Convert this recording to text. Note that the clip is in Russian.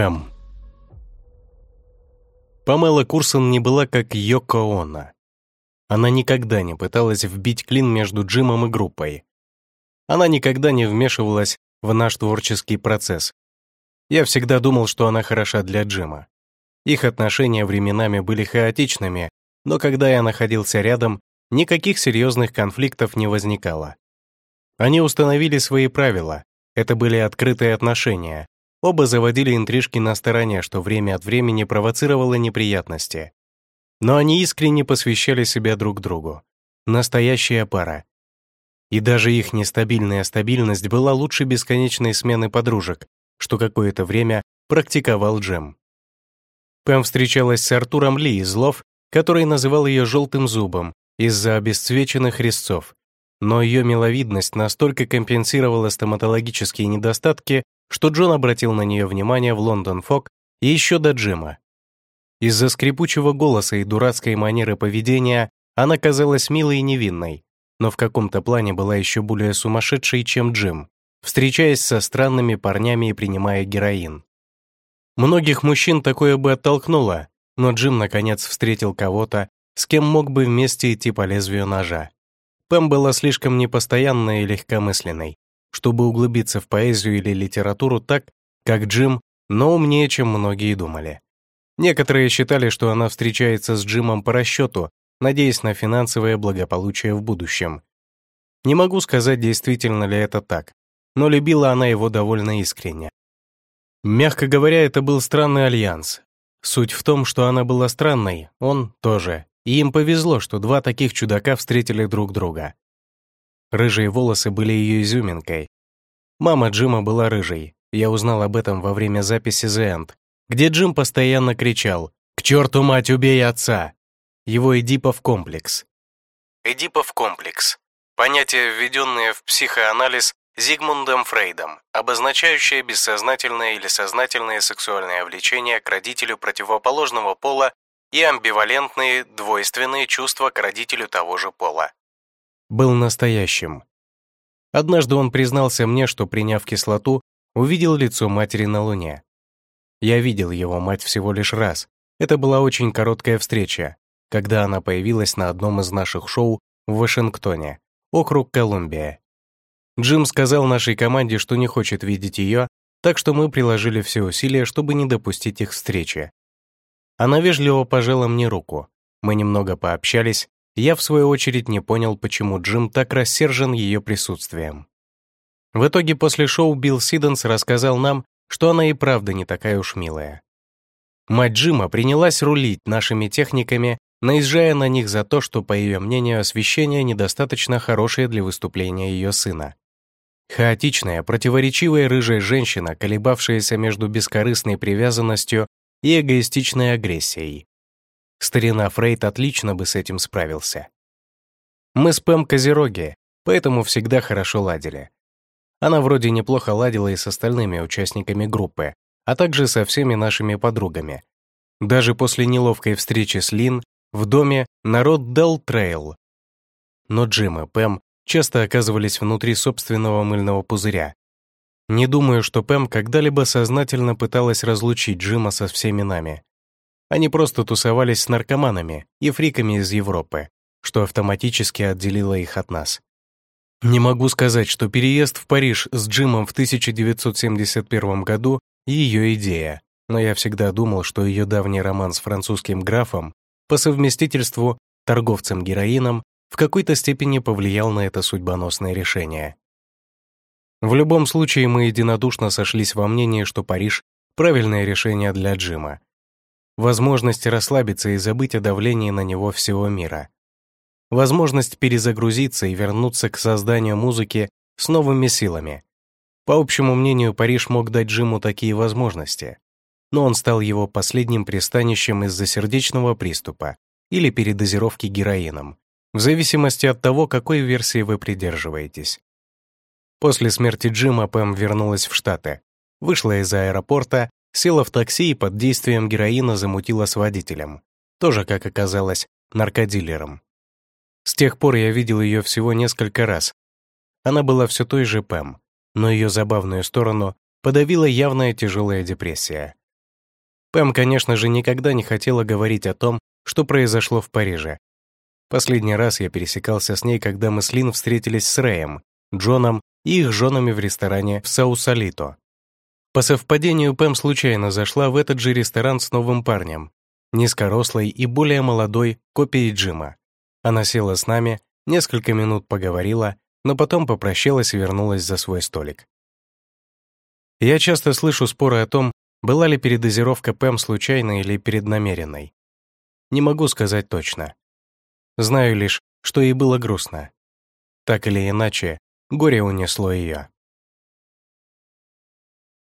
Пэм. Памела Курсон не была как Йоко Оно. Она никогда не пыталась вбить клин между Джимом и группой. Она никогда не вмешивалась в наш творческий процесс. Я всегда думал, что она хороша для Джима. Их отношения временами были хаотичными, но когда я находился рядом, никаких серьезных конфликтов не возникало. Они установили свои правила, это были открытые отношения, Оба заводили интрижки на стороне, что время от времени провоцировало неприятности. Но они искренне посвящали себя друг другу. Настоящая пара. И даже их нестабильная стабильность была лучше бесконечной смены подружек, что какое-то время практиковал Джем. Пэм встречалась с Артуром Ли из Лов, который называл ее «желтым зубом» из-за обесцвеченных резцов, но ее миловидность настолько компенсировала стоматологические недостатки, что Джон обратил на нее внимание в Лондон Фок и еще до Джима. Из-за скрипучего голоса и дурацкой манеры поведения она казалась милой и невинной, но в каком-то плане была еще более сумасшедшей, чем Джим, встречаясь со странными парнями и принимая героин. Многих мужчин такое бы оттолкнуло, но Джим наконец встретил кого-то, с кем мог бы вместе идти по лезвию ножа. Пэм была слишком непостоянной и легкомысленной, чтобы углубиться в поэзию или литературу так, как Джим, но умнее, чем многие думали. Некоторые считали, что она встречается с Джимом по расчету, надеясь на финансовое благополучие в будущем. Не могу сказать, действительно ли это так, но любила она его довольно искренне. Мягко говоря, это был странный альянс. Суть в том, что она была странной, он тоже, и им повезло, что два таких чудака встретили друг друга. Рыжие волосы были ее изюминкой. Мама Джима была рыжей. Я узнал об этом во время записи The End, где Джим постоянно кричал «К черту, мать, убей отца!» Его Эдипов комплекс. Эдипов комплекс. Понятие, введенное в психоанализ Зигмундом Фрейдом, обозначающее бессознательное или сознательное сексуальное влечение к родителю противоположного пола и амбивалентные, двойственные чувства к родителю того же пола был настоящим. Однажды он признался мне, что, приняв кислоту, увидел лицо матери на Луне. Я видел его мать всего лишь раз. Это была очень короткая встреча, когда она появилась на одном из наших шоу в Вашингтоне, округ Колумбия. Джим сказал нашей команде, что не хочет видеть ее, так что мы приложили все усилия, чтобы не допустить их встречи. Она вежливо пожала мне руку. Мы немного пообщались, я, в свою очередь, не понял, почему Джим так рассержен ее присутствием. В итоге после шоу Билл Сиденс рассказал нам, что она и правда не такая уж милая. Мать Джима принялась рулить нашими техниками, наезжая на них за то, что, по ее мнению, освещение недостаточно хорошее для выступления ее сына. Хаотичная, противоречивая рыжая женщина, колебавшаяся между бескорыстной привязанностью и эгоистичной агрессией. Старина Фрейд отлично бы с этим справился. Мы с Пэм козероги, поэтому всегда хорошо ладили. Она вроде неплохо ладила и с остальными участниками группы, а также со всеми нашими подругами. Даже после неловкой встречи с Лин в доме народ дал трейл. Но Джим и Пэм часто оказывались внутри собственного мыльного пузыря. Не думаю, что Пэм когда-либо сознательно пыталась разлучить Джима со всеми нами. Они просто тусовались с наркоманами и фриками из Европы, что автоматически отделило их от нас. Не могу сказать, что переезд в Париж с Джимом в 1971 году — ее идея, но я всегда думал, что ее давний роман с французским графом по совместительству торговцем героином в какой-то степени повлиял на это судьбоносное решение. В любом случае, мы единодушно сошлись во мнении, что Париж — правильное решение для Джима, возможность расслабиться и забыть о давлении на него всего мира, возможность перезагрузиться и вернуться к созданию музыки с новыми силами. По общему мнению, Париж мог дать Джиму такие возможности, но он стал его последним пристанищем из-за сердечного приступа или передозировки героином, в зависимости от того, какой версии вы придерживаетесь. После смерти Джима Пэм вернулась в Штаты, вышла из аэропорта Села в такси и под действием героина замутила с водителем. Тоже, как оказалось, наркодилером. С тех пор я видел ее всего несколько раз. Она была все той же Пэм, но ее забавную сторону подавила явная тяжелая депрессия, Пэм, конечно же, никогда не хотела говорить о том, что произошло в Париже. Последний раз я пересекался с ней, когда мы с Лин встретились с Рэем, Джоном и их женами в ресторане в Саусалито. По совпадению, Пэм случайно зашла в этот же ресторан с новым парнем, низкорослой и более молодой копией Джима. Она села с нами, несколько минут поговорила, но потом попрощалась и вернулась за свой столик. Я часто слышу споры о том, была ли передозировка ПЭМ случайной или преднамеренной. Не могу сказать точно. Знаю лишь, что ей было грустно. Так или иначе, горе унесло ее.